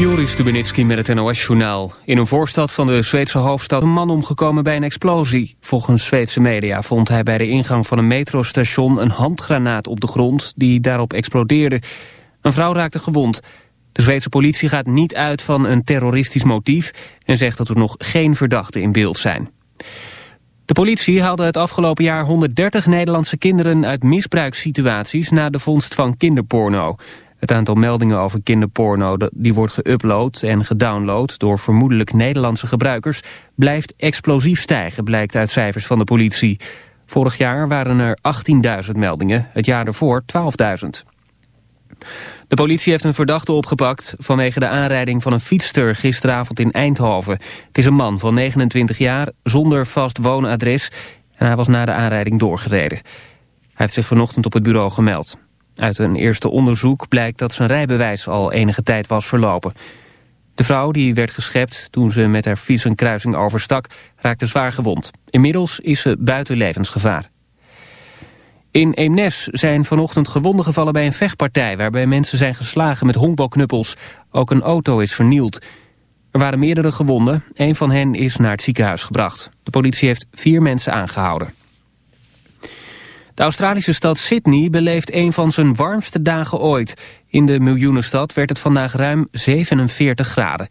Joris Stubenitski met het NOS-journaal. In een voorstad van de Zweedse hoofdstad een man omgekomen bij een explosie. Volgens Zweedse media vond hij bij de ingang van een metrostation een handgranaat op de grond die daarop explodeerde. Een vrouw raakte gewond. De Zweedse politie gaat niet uit van een terroristisch motief en zegt dat er nog geen verdachten in beeld zijn. De politie haalde het afgelopen jaar 130 Nederlandse kinderen uit misbruikssituaties na de vondst van kinderporno. Het aantal meldingen over kinderporno die wordt geüpload en gedownload door vermoedelijk Nederlandse gebruikers blijft explosief stijgen, blijkt uit cijfers van de politie. Vorig jaar waren er 18.000 meldingen, het jaar ervoor 12.000. De politie heeft een verdachte opgepakt vanwege de aanrijding van een fietster gisteravond in Eindhoven. Het is een man van 29 jaar zonder vast woonadres en hij was na de aanrijding doorgereden. Hij heeft zich vanochtend op het bureau gemeld. Uit een eerste onderzoek blijkt dat zijn rijbewijs al enige tijd was verlopen. De vrouw die werd geschept toen ze met haar fiets een kruising overstak raakte zwaar gewond. Inmiddels is ze buiten levensgevaar. In Eemnes zijn vanochtend gewonden gevallen bij een vechtpartij... waarbij mensen zijn geslagen met honkbalknuppels. Ook een auto is vernield. Er waren meerdere gewonden. Een van hen is naar het ziekenhuis gebracht. De politie heeft vier mensen aangehouden. De Australische stad Sydney beleeft een van zijn warmste dagen ooit. In de miljoenenstad werd het vandaag ruim 47 graden.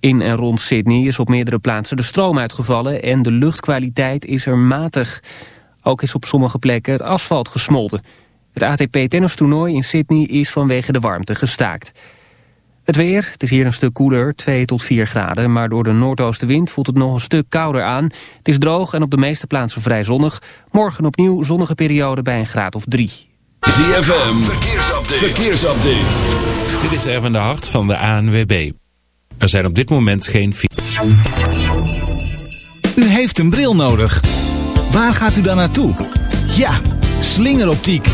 In en rond Sydney is op meerdere plaatsen de stroom uitgevallen... en de luchtkwaliteit is er matig. Ook is op sommige plekken het asfalt gesmolten. Het ATP-tennistoernooi in Sydney is vanwege de warmte gestaakt. Het weer, het is hier een stuk koeler, 2 tot 4 graden... maar door de noordoostenwind voelt het nog een stuk kouder aan. Het is droog en op de meeste plaatsen vrij zonnig. Morgen opnieuw zonnige periode bij een graad of 3. ZFM, verkeersupdate. verkeersupdate. Dit is Erwin de Hart van de ANWB. Er zijn op dit moment geen... U heeft een bril nodig. Waar gaat u dan naartoe? Ja, slingeroptiek.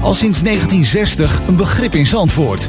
Al sinds 1960 een begrip in Zandvoort.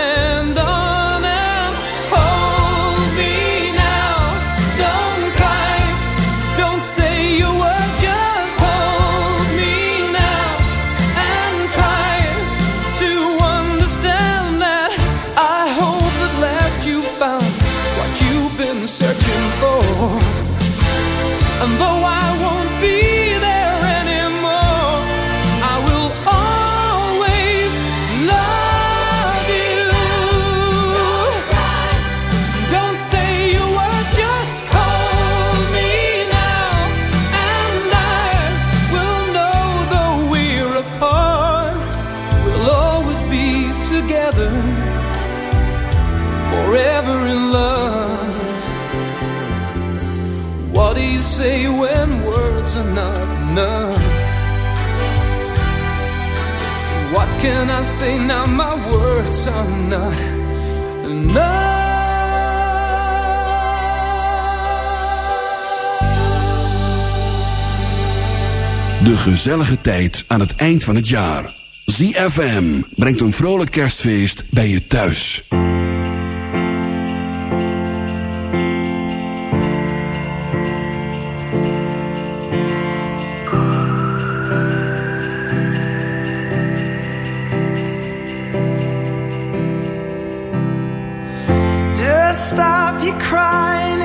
What can I say now? My words are not. De gezellige tijd aan het eind van het jaar. ZFM brengt een vrolijk kerstfeest bij je thuis.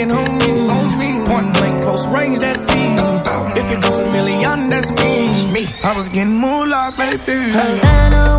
fucking on me. Point blank, close range, that fiend. If it goes a million, that's me. I was getting moolah, baby. Havana,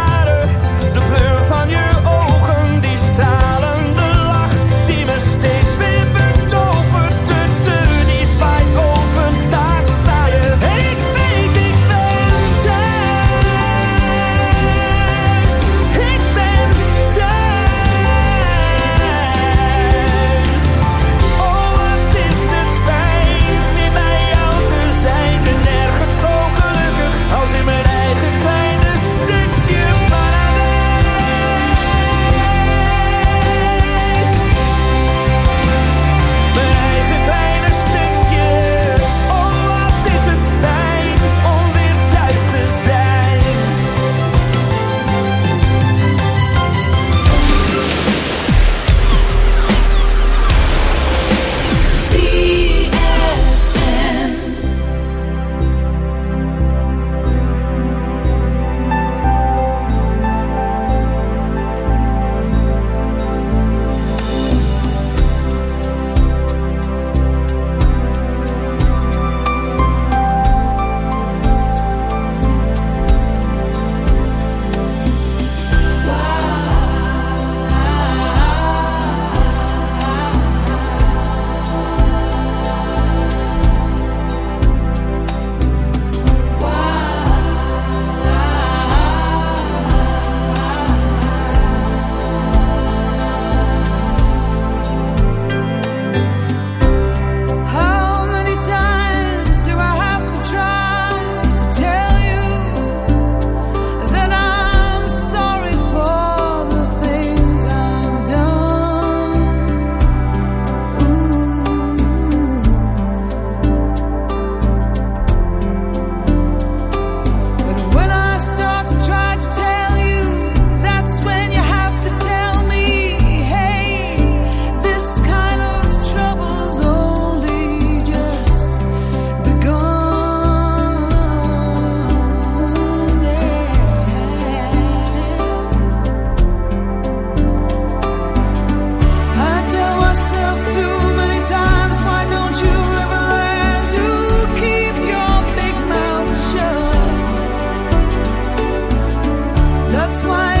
That's why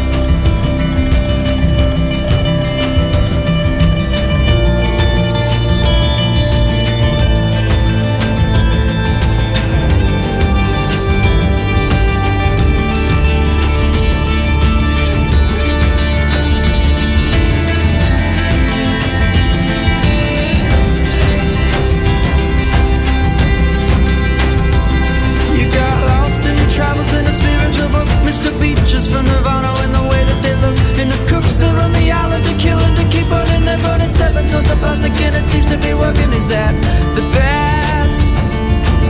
Beaches from Nirvana in the way that they look. And the crooks that run the island to kill and to keep burning. They're burning seven tons of plastic and it seems to be working. Is that the best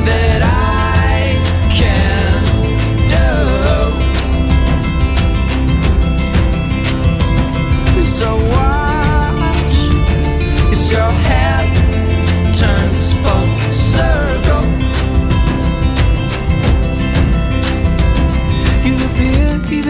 that I can do? So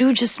you just